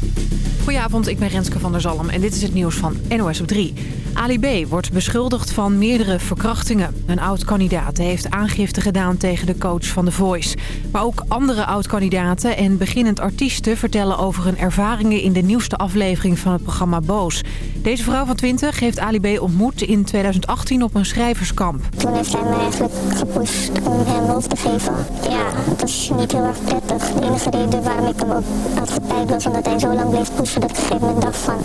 thank you Goedenavond, ik ben Renske van der Zalm en dit is het nieuws van NOS op 3. Ali B. wordt beschuldigd van meerdere verkrachtingen. Een oud-kandidaat heeft aangifte gedaan tegen de coach van The Voice. Maar ook andere oud-kandidaten en beginnend artiesten vertellen over hun ervaringen in de nieuwste aflevering van het programma Boos. Deze vrouw van 20 heeft Ali B. ontmoet in 2018 op een schrijverskamp. Toen heeft hij mij eigenlijk gepusht om hem hoofd te geven. Ja, dat is niet heel erg prettig. De enige reden waarom ik hem ook had gepijpt was omdat hij zo lang bleef pushen op een gegeven moment dacht van...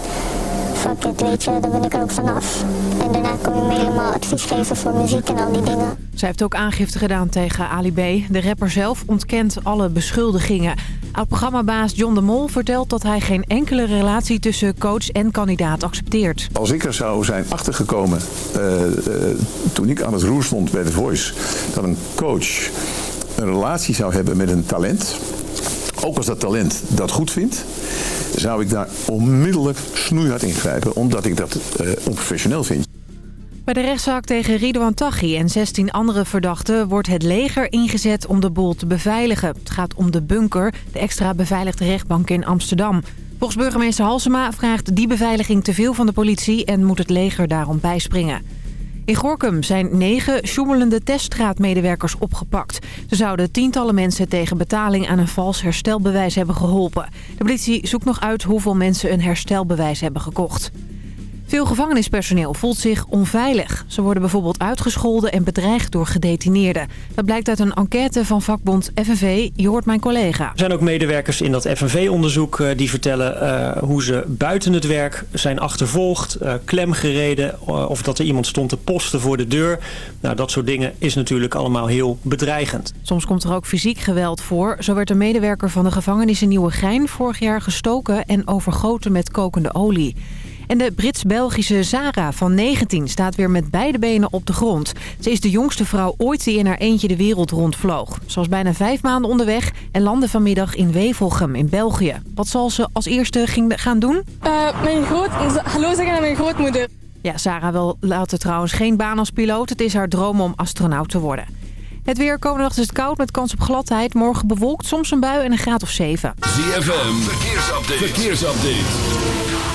Fuck it, weet je, daar ben ik er ook vanaf. En daarna kon je me helemaal advies geven voor muziek en al die dingen. Zij heeft ook aangifte gedaan tegen Ali B. De rapper zelf ontkent alle beschuldigingen. Oud-programmabaas John de Mol vertelt dat hij geen enkele relatie tussen coach en kandidaat accepteert. Als ik er zou zijn achtergekomen uh, uh, toen ik aan het roer stond bij The Voice... dat een coach een relatie zou hebben met een talent... ook als dat talent dat goed vindt zou ik daar onmiddellijk snoeihard ingrijpen... omdat ik dat uh, onprofessioneel vind. Bij de rechtszaak tegen Ridouan Taghi en 16 andere verdachten... wordt het leger ingezet om de boel te beveiligen. Het gaat om de bunker, de extra beveiligde rechtbank in Amsterdam. Volgens burgemeester Halsema vraagt die beveiliging te veel van de politie... en moet het leger daarom bijspringen. In Gorkum zijn negen sjoemelende teststraatmedewerkers opgepakt. Ze zouden tientallen mensen tegen betaling aan een vals herstelbewijs hebben geholpen. De politie zoekt nog uit hoeveel mensen een herstelbewijs hebben gekocht. Veel gevangenispersoneel voelt zich onveilig. Ze worden bijvoorbeeld uitgescholden en bedreigd door gedetineerden. Dat blijkt uit een enquête van vakbond FNV. Je hoort mijn collega. Er zijn ook medewerkers in dat FNV-onderzoek uh, die vertellen uh, hoe ze buiten het werk zijn achtervolgd, uh, klemgereden of dat er iemand stond te posten voor de deur. Nou, dat soort dingen is natuurlijk allemaal heel bedreigend. Soms komt er ook fysiek geweld voor. Zo werd een medewerker van de gevangenis in Nieuwegein vorig jaar gestoken en overgoten met kokende olie. En de Brits-Belgische Zara van 19 staat weer met beide benen op de grond. Ze is de jongste vrouw ooit die in haar eentje de wereld rondvloog. Ze was bijna vijf maanden onderweg en landde vanmiddag in Wevelgem in België. Wat zal ze als eerste gaan doen? Uh, mijn groot... Hallo zeggen aan mijn grootmoeder. Ja, Sarah wil later trouwens geen baan als piloot. Het is haar droom om astronaut te worden. Het weer komende nacht is het koud met kans op gladheid. Morgen bewolkt, soms een bui en een graad of 7. ZFM, verkeersupdate. verkeersupdate.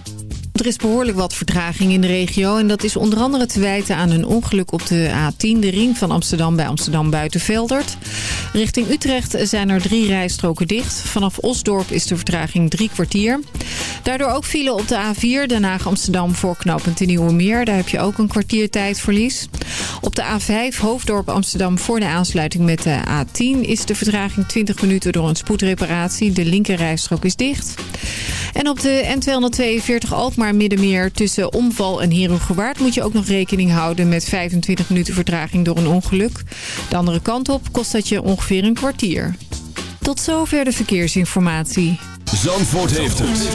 Er is behoorlijk wat vertraging in de regio en dat is onder andere te wijten aan een ongeluk op de A10, de ring van Amsterdam bij Amsterdam Buitenveldert. Richting Utrecht zijn er drie rijstroken dicht. Vanaf Osdorp is de vertraging drie kwartier. Daardoor ook file op de A4, Den Haag Amsterdam voor knooppunt de Nieuwe Meer. Daar heb je ook een kwartier tijdverlies. Op de A5 Hoofddorp Amsterdam voor de aansluiting met de A10 is de vertraging 20 minuten door een spoedreparatie. De linkerrijstrook is dicht. En op de N242 Alkmaar Middenmeer tussen Omval en Herugewaard moet je ook nog rekening houden met 25 minuten vertraging door een ongeluk. De andere kant op kost dat je ongeveer een kwartier. Tot zover de verkeersinformatie. Zandvoort heeft het.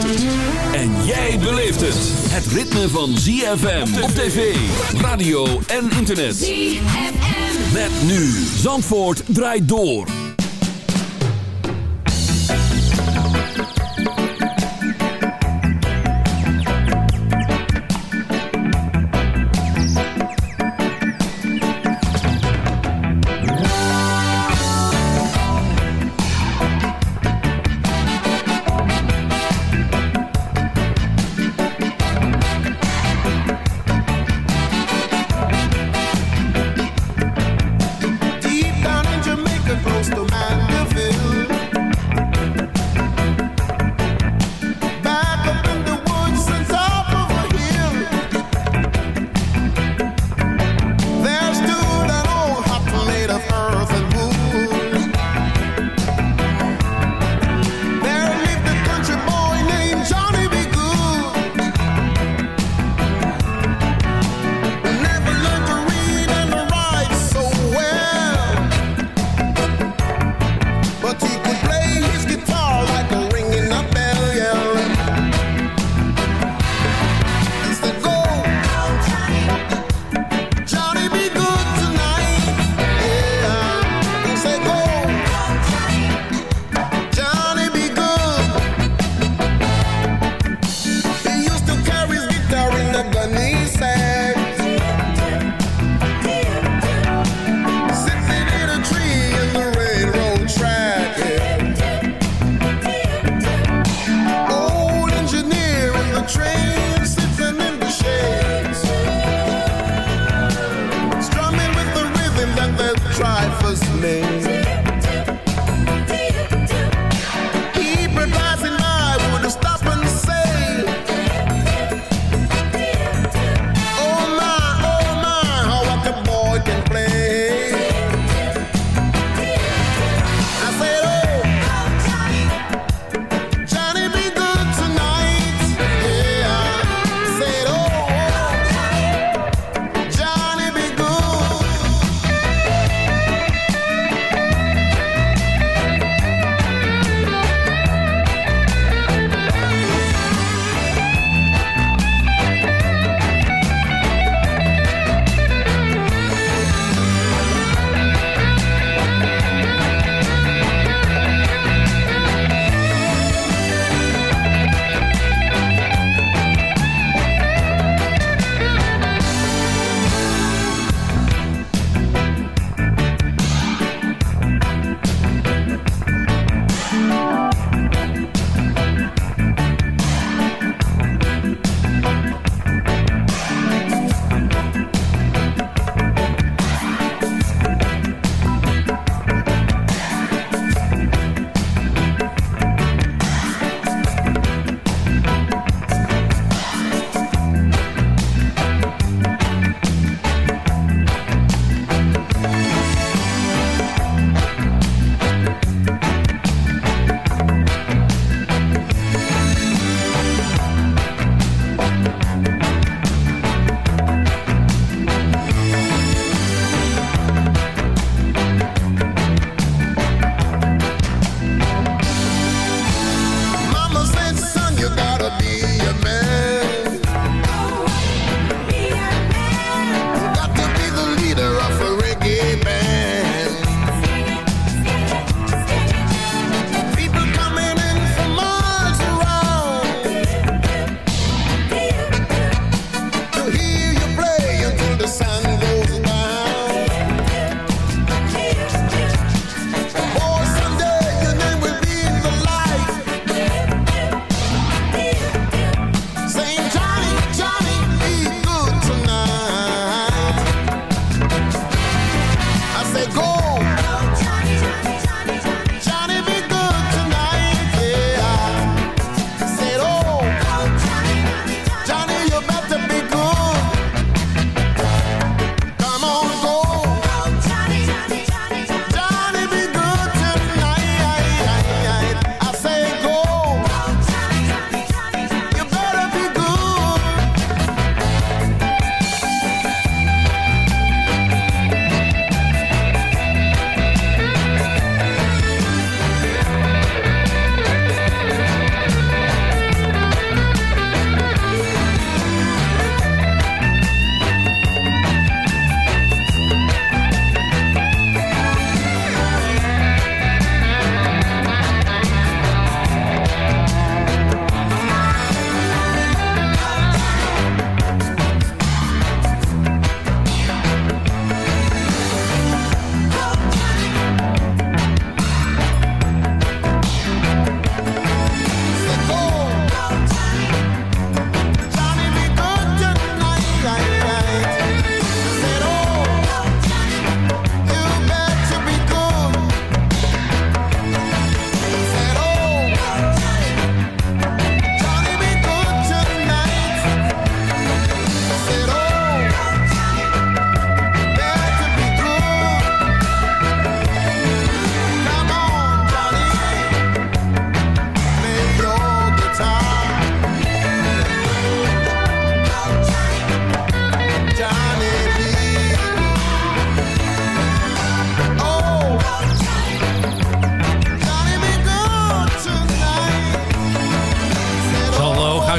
En jij beleeft het. Het ritme van ZFM op tv, radio en internet. ZFM. Met nu. Zandvoort draait door.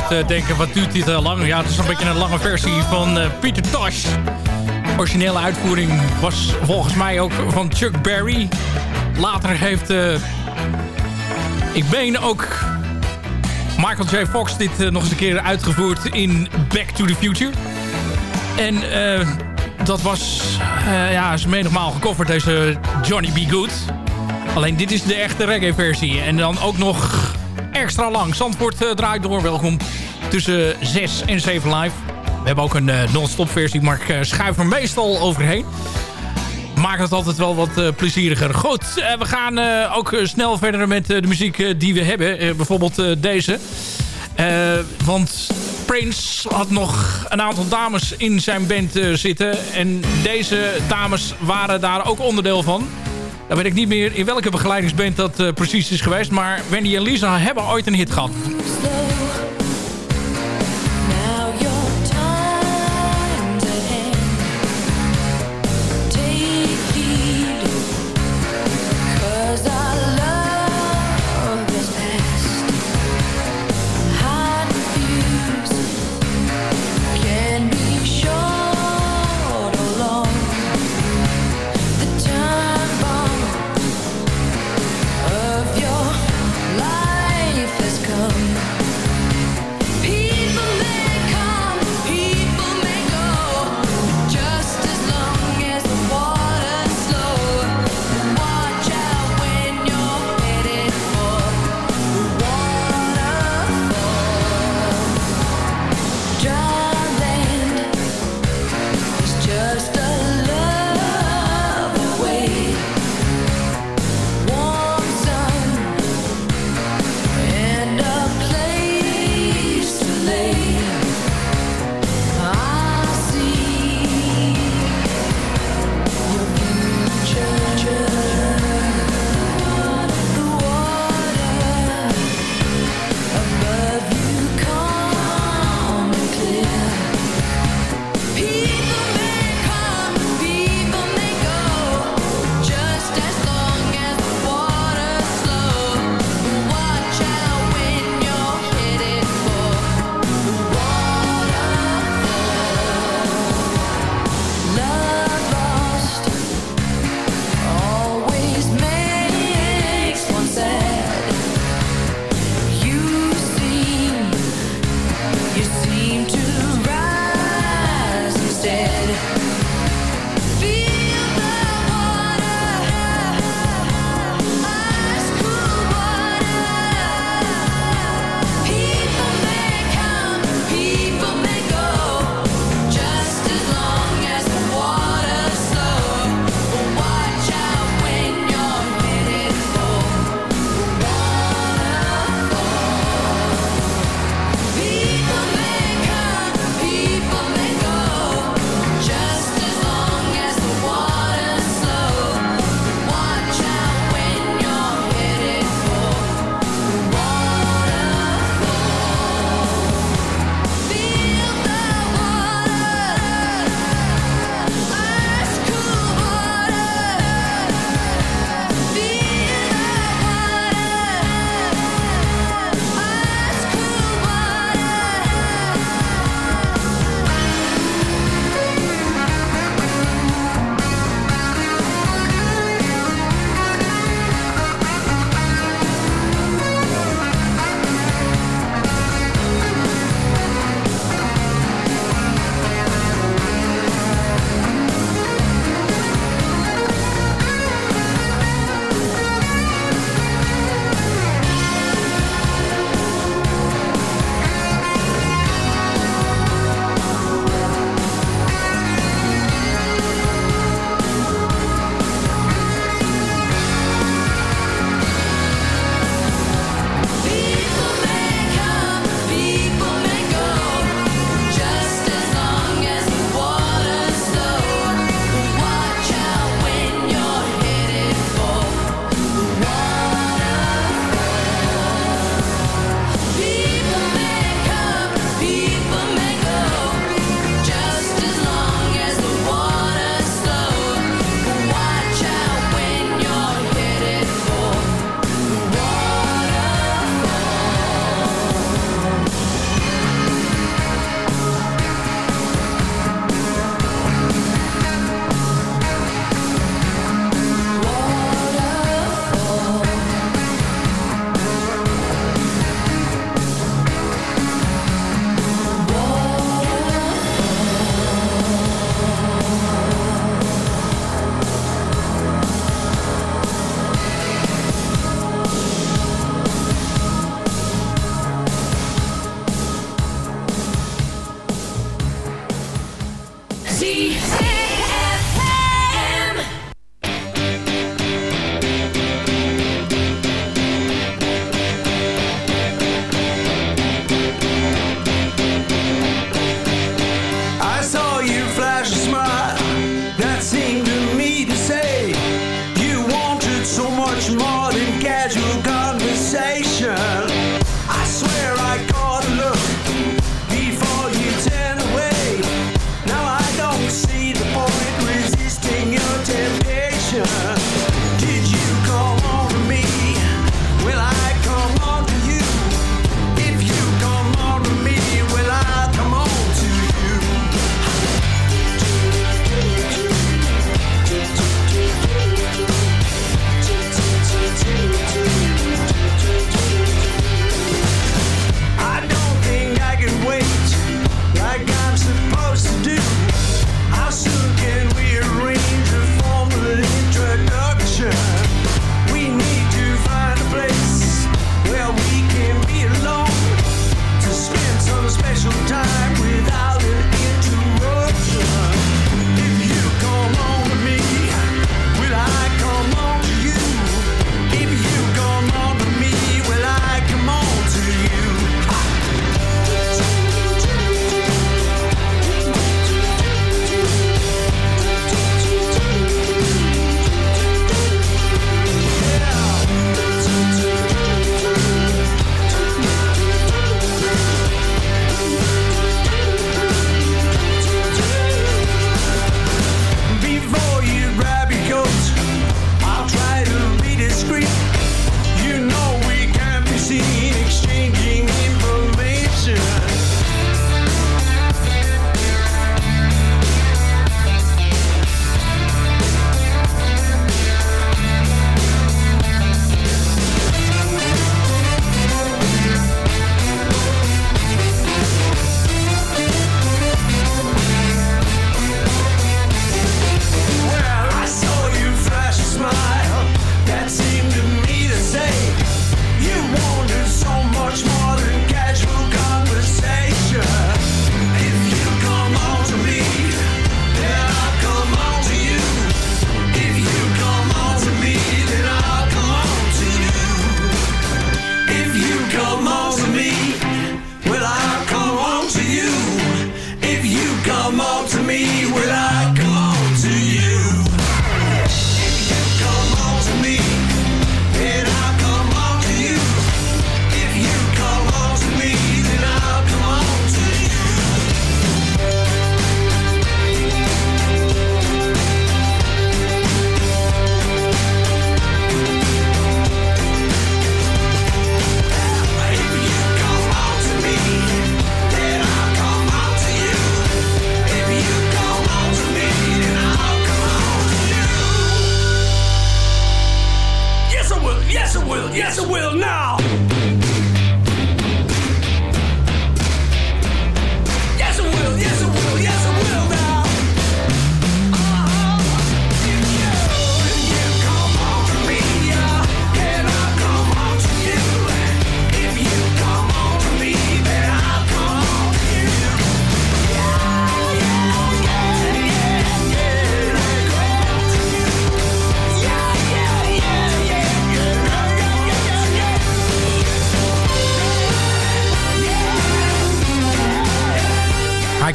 Zit denken, wat duurt dit lang? Ja, het is een beetje een lange versie van Peter Tosh. Originele uitvoering was volgens mij ook van Chuck Berry. Later heeft... ik meen ook Michael J. Fox dit nog eens een keer uitgevoerd in Back to the Future. En dat was, ja, is menigmaal gecoverd, deze Johnny B. Good. Alleen dit is de echte reggae versie. En dan ook nog extra lang. Zandvoort uh, draait door. Welkom tussen 6 en 7 live. We hebben ook een uh, non-stop versie, maar ik schuif er meestal overheen. Maakt het altijd wel wat plezieriger. Goed, we gaan ook snel verder met de muziek die we hebben. bijvoorbeeld deze. want Prince had nog een aantal dames in zijn band zitten. En deze dames waren daar ook onderdeel van. Dan weet ik niet meer in welke begeleidingsband dat uh, precies is geweest. Maar Wendy en Lisa hebben ooit een hit gehad.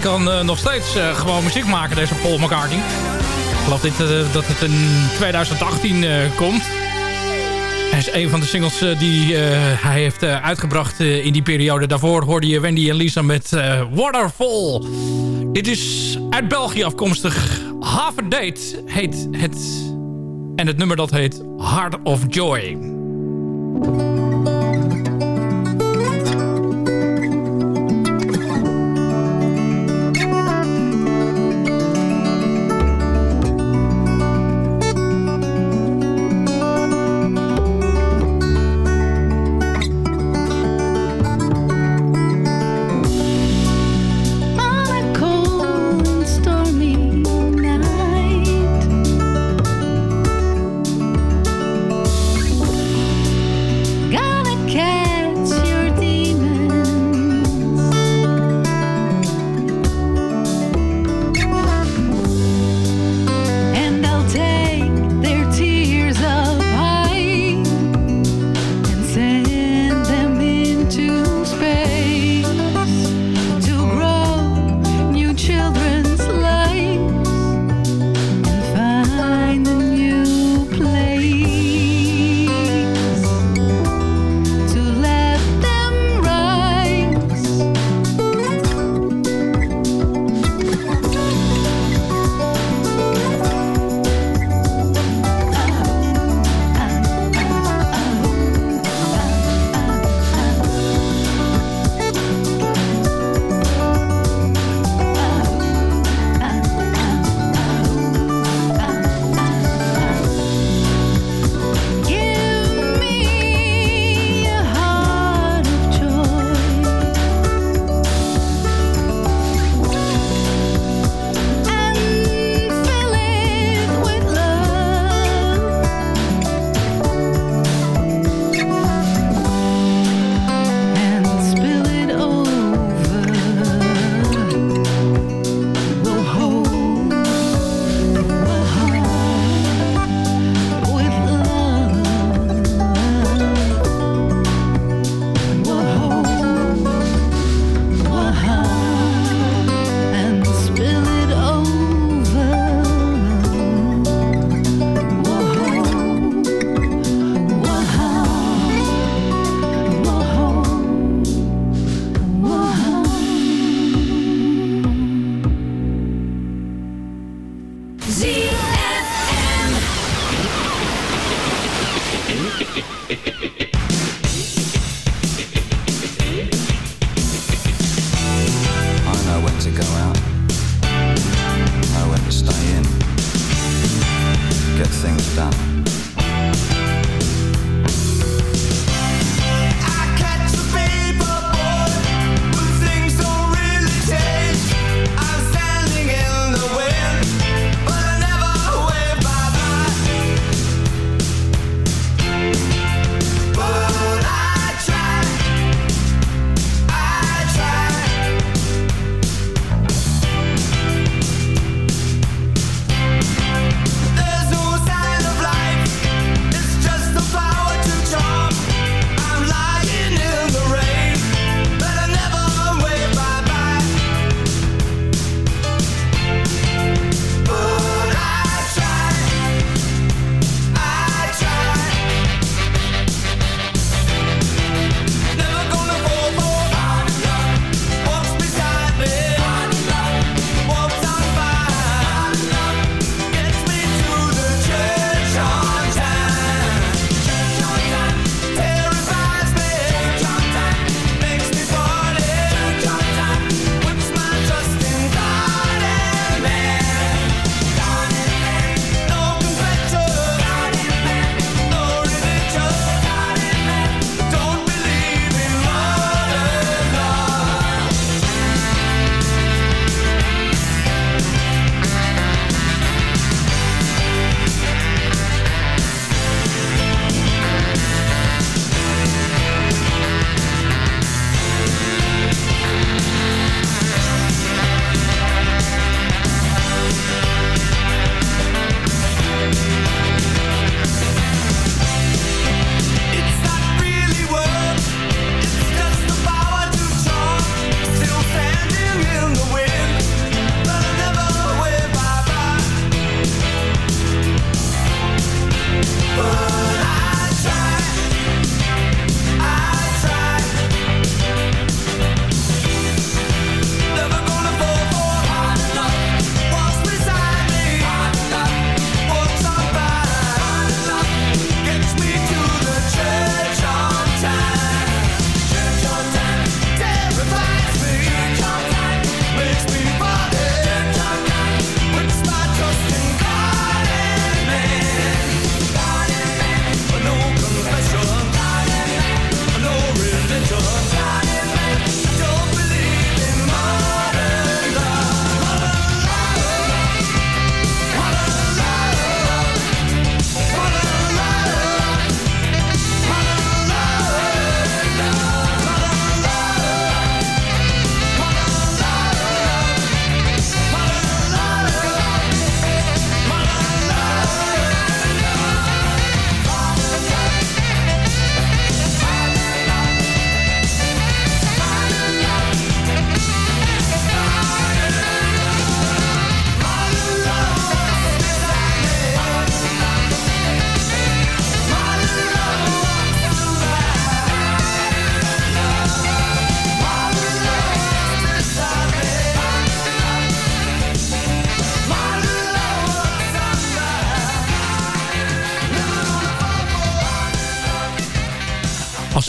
kan eh, nog steeds eh, gewoon muziek maken, deze Paul McCartney. Ik geloof dit, eh, dat het in 2018 komt. Hij is een van de singles die hij heeft uitgebracht in die periode. Daarvoor hoorde je Wendy en Lisa met Waterfall. Dit is uit België afkomstig. Half a Date heet het. En het nummer dat heet Heart of Joy.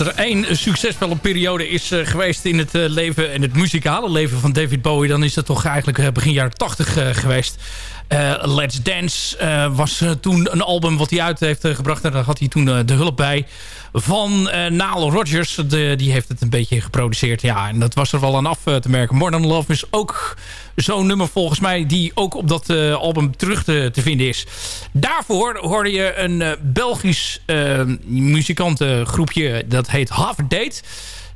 Er één succesvolle periode is uh, geweest in het uh, leven en het muzikale leven van David Bowie... dan is dat toch eigenlijk uh, begin jaren 80 geweest. Let's Dance was toen een album wat hij uit heeft gebracht. En daar had hij toen de hulp bij van Nile Rodgers. De, die heeft het een beetje geproduceerd. Ja, en dat was er wel aan af te merken. More Than Love is ook zo'n nummer volgens mij... die ook op dat album terug te, te, vinden is. Daarvoor hoorde je een Belgisch muzikantengroepje... dat heet Half Date...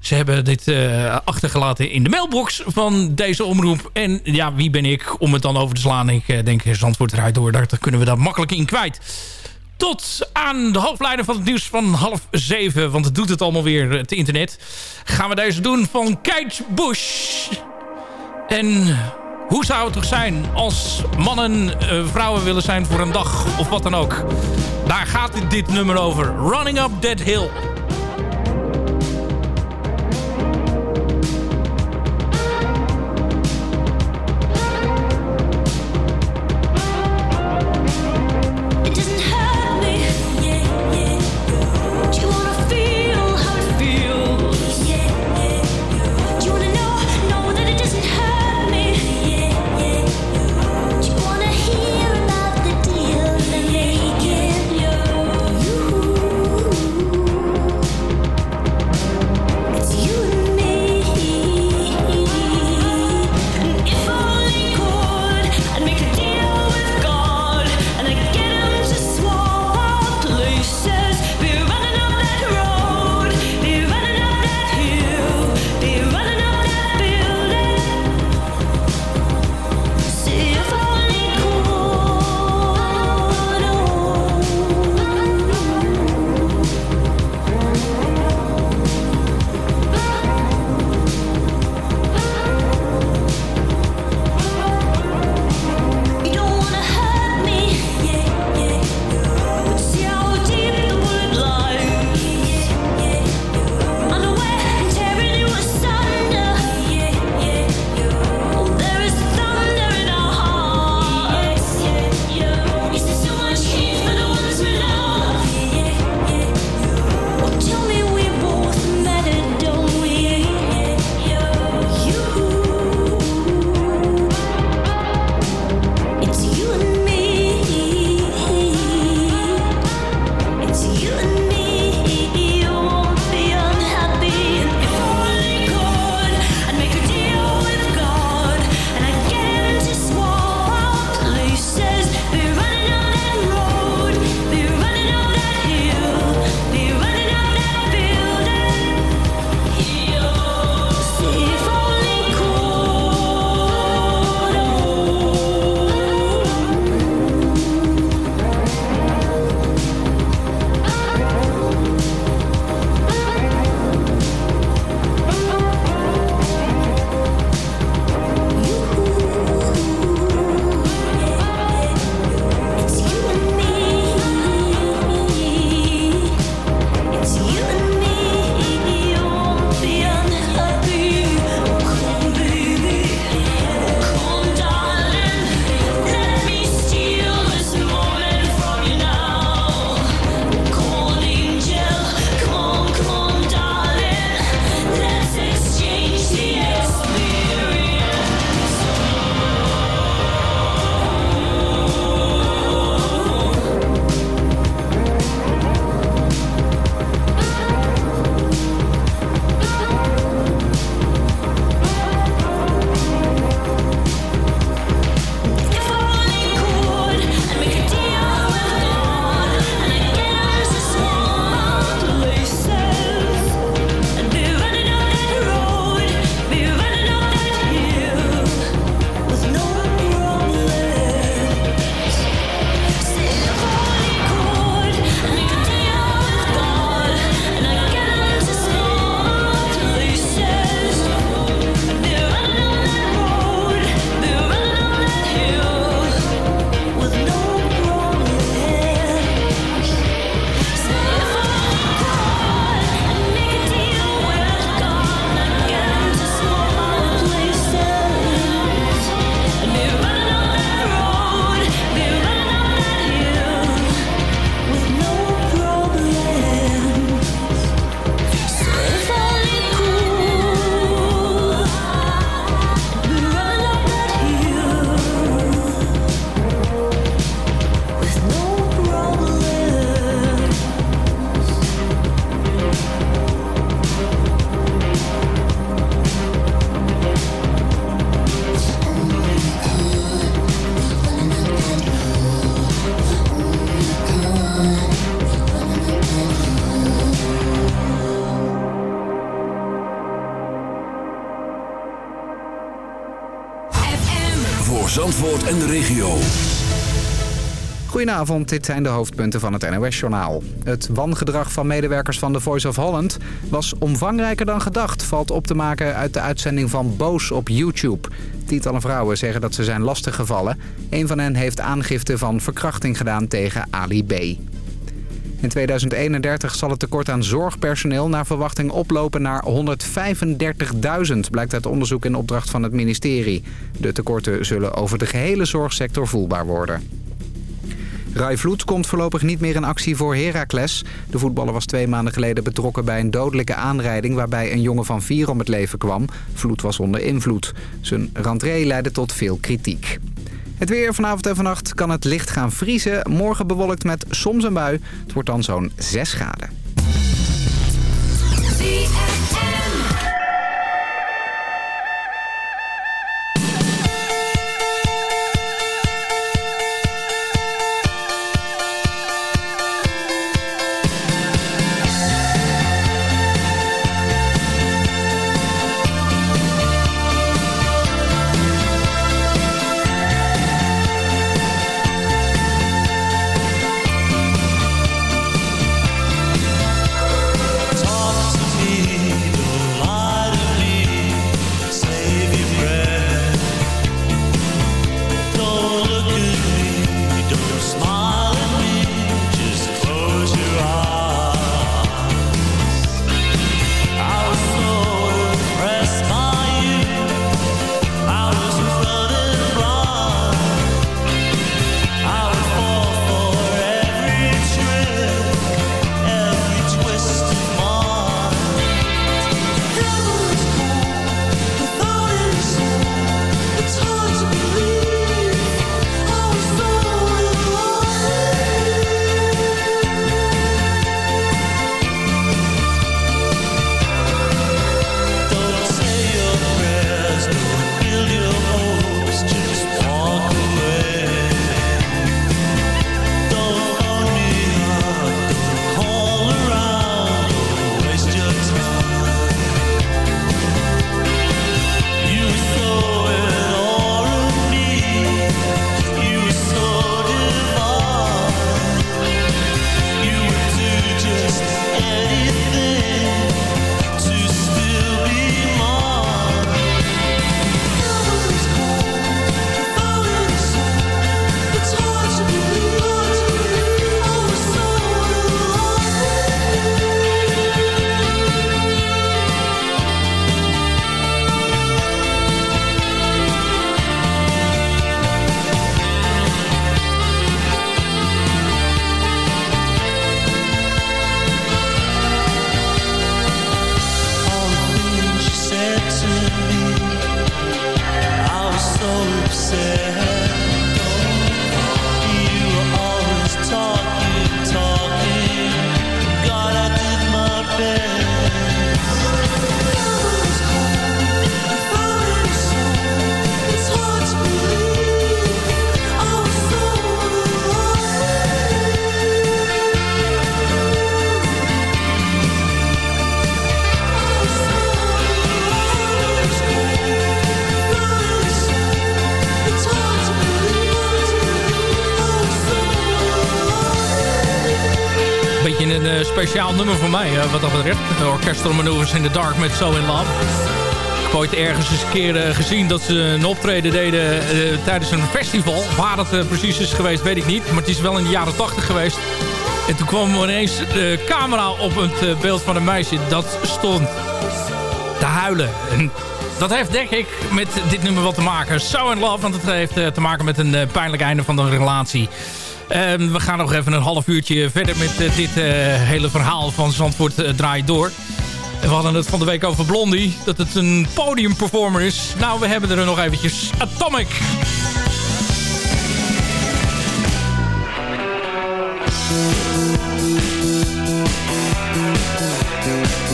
Ze hebben dit uh, achtergelaten in de mailbox van deze omroep. En ja, wie ben ik om het dan over te slaan? Ik uh, denk, Zandvoort eruit door. Daar kunnen we dat makkelijk in kwijt. Tot aan de hoofdlijnen van het nieuws van half zeven. Want het doet het allemaal weer, het internet. Gaan we deze doen van Kate Bush. En hoe zou het toch zijn als mannen uh, vrouwen willen zijn voor een dag of wat dan ook. Daar gaat dit, dit nummer over. Running Up That Hill. Goedenavond, dit zijn de hoofdpunten van het NOS-journaal. Het wangedrag van medewerkers van The Voice of Holland was omvangrijker dan gedacht... valt op te maken uit de uitzending van Boos op YouTube. Tientallen vrouwen zeggen dat ze zijn lastiggevallen. Een van hen heeft aangifte van verkrachting gedaan tegen Ali B. In 2031 zal het tekort aan zorgpersoneel naar verwachting oplopen naar 135.000, blijkt uit onderzoek in opdracht van het ministerie. De tekorten zullen over de gehele zorgsector voelbaar worden. Rai Vloed komt voorlopig niet meer in actie voor Heracles. De voetballer was twee maanden geleden betrokken bij een dodelijke aanrijding... waarbij een jongen van vier om het leven kwam. Vloed was onder invloed. Zijn rentree leidde tot veel kritiek. Het weer vanavond en vannacht kan het licht gaan vriezen. Morgen bewolkt met soms een bui. Het wordt dan zo'n 6 graden. Wat dat betreft. De Orchestral Maneuvers in the Dark met So in Love. Ik heb ooit ergens eens een keer eh, gezien dat ze een optreden deden eh, tijdens een festival. Waar het eh, precies is geweest, weet ik niet. Maar het is wel in de jaren 80 geweest. En toen kwam ineens de camera op het beeld van een meisje. Dat stond te huilen. En dat heeft denk ik met dit nummer wat te maken. So in Love, want het heeft eh, te maken met een eh, pijnlijk einde van de relatie. Ehm, we gaan nog even een half uurtje verder met eh, dit hele verhaal van Zandvoort Draai Door. We hadden het van de week over Blondie, dat het een podiumperformer is. Nou, we hebben er nog eventjes Atomic. Atomic.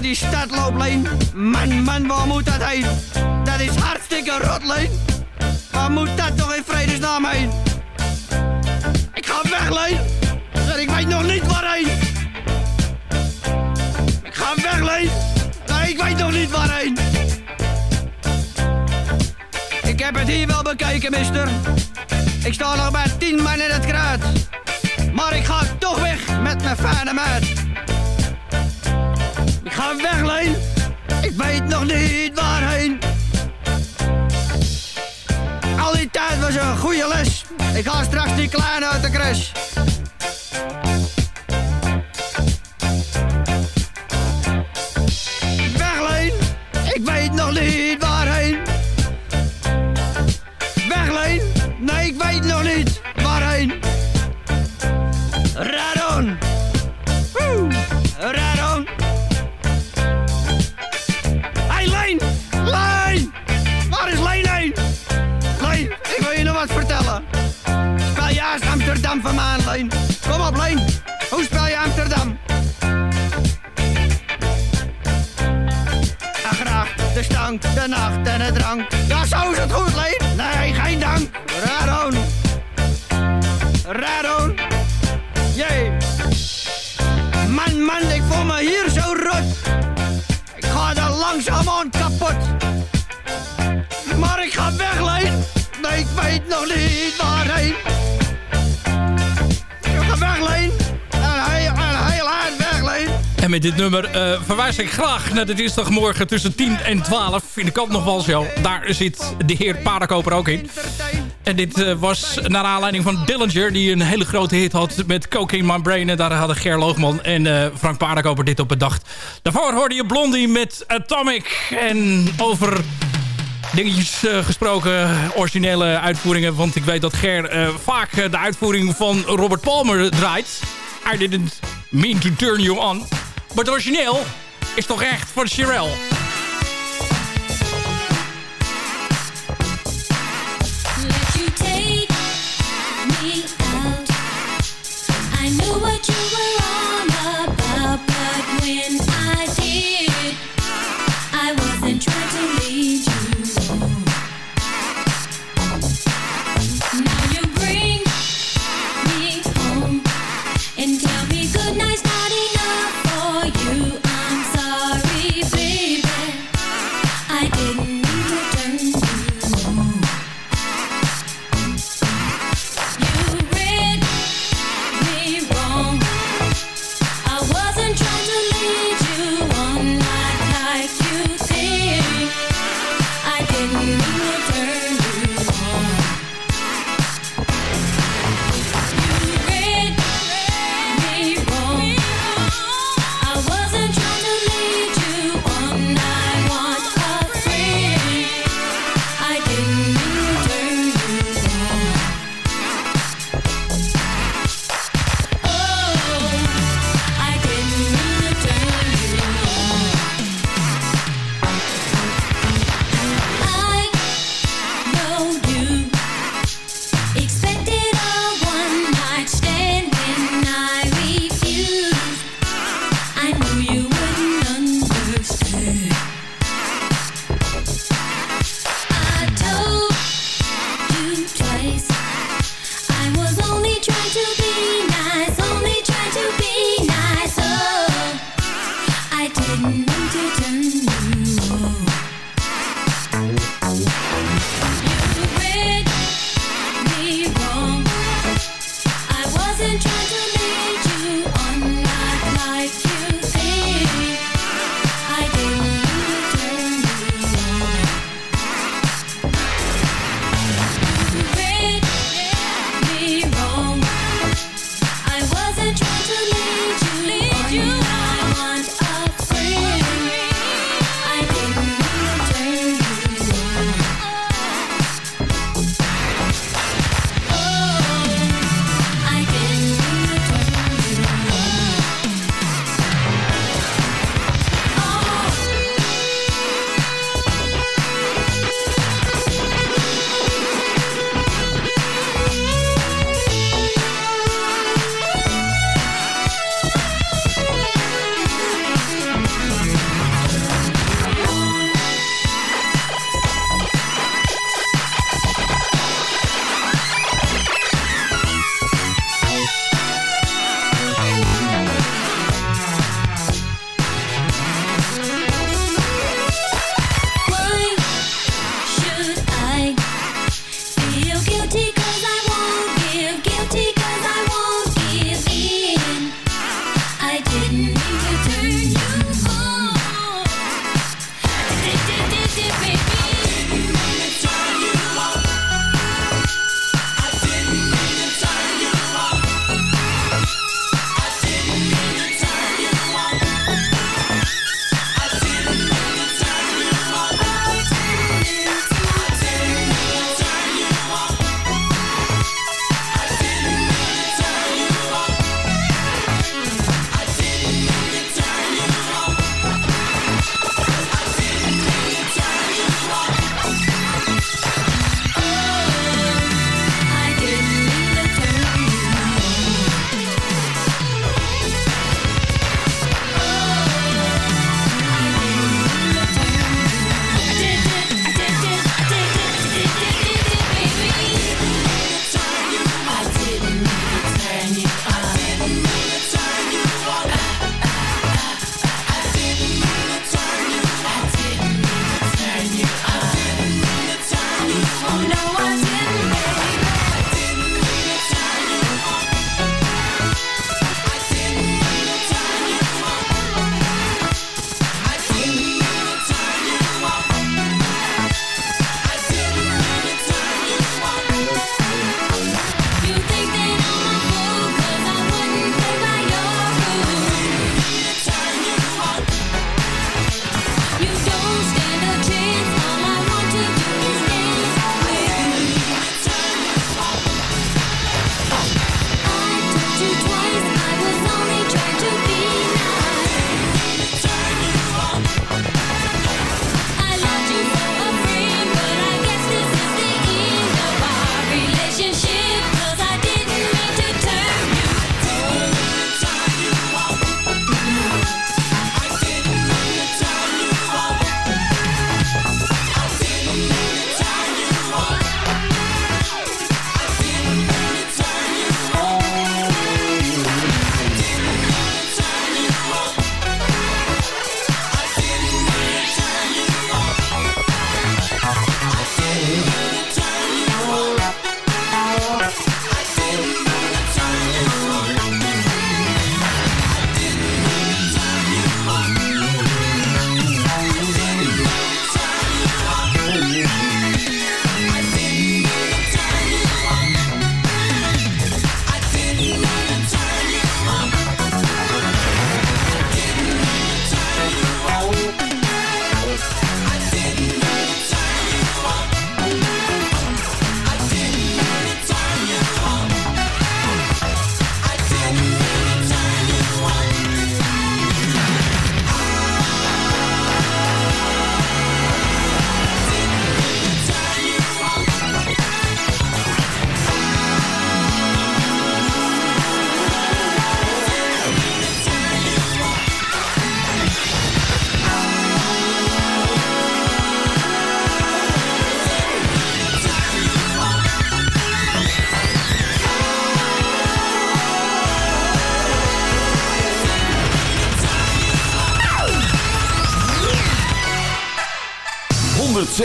Die stad loop, Leen. Man, man, waar moet dat heen? Dat is hartstikke rot, Leen. Waar moet dat toch in vredesnaam heen? Ik ga weg, Leen. En ik weet nog niet waarheen. Ik ga weg, Leen. Ik weet nog niet waarheen. Ik heb het hier wel bekeken, mister. Ik sta nog bij tien man in het kruid. Maar ik ga toch weg met mijn fijne. Ga weg, Leen. Ik weet nog niet waarheen. Al die tijd was een goede les. Ik ga straks die kleine uit de crash. Amsterdam van aan, Leen. Kom op, Leen. Hoe spel je Amsterdam? Ja, graag. De stank, de nacht en de drank. Ja, zo is het goed, Leen. Nee, geen dank. Radon. Radon. Jee. Man, man, ik voel me hier zo rot. Ik ga er langzamerhand kapot. Maar ik ga weg, Leen. Nee, ik weet nog niet waarheen. En met dit nummer eh, verwijs ik graag naar de dinsdagmorgen tussen 10 en 12. In de kant nog wel zo. Daar zit de heer Paardenkoper ook in. En dit eh, was naar aanleiding van Dillinger... die een hele grote hit had met Cocaine My Brain. En daar hadden Ger Loogman en eh, Frank Paardenkoper dit op bedacht. Daarvoor hoorde je Blondie met Atomic. En over dingetjes eh, gesproken, originele uitvoeringen. Want ik weet dat Ger eh, vaak eh, de uitvoering van Robert Palmer draait. I didn't mean to turn you on. Maar het origineel is toch echt van Sherelle.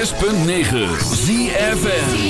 106.9 ZFN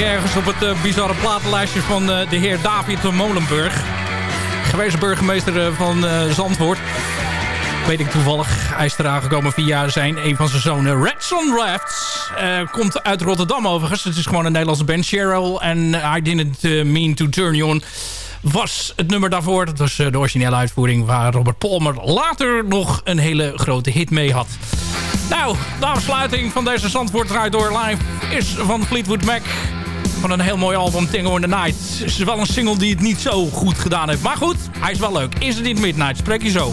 ergens op het eh, bizarre platenlijstje van eh, de heer David Molenburg. Gewezen burgemeester eh, van Zandvoort. Weet ik toevallig. Hij is eraan gekomen via zijn, een van zijn zonen. Red Sun Rafts. Komt uit Rotterdam overigens. Het is gewoon een Nederlandse band. Cheryl en I Didn't Mean To Turn You On was het nummer daarvoor. Dat was de originele uitvoering waar Robert Palmer later nog een hele grote hit mee had. Nou, de afsluiting van deze Zandvoort draait door live is van Fleetwood Mac. Van een heel mooi album, Tango in the Night. Het is wel een single die het niet zo goed gedaan heeft. Maar goed, hij is wel leuk. Is het niet Midnight? Spreek je zo.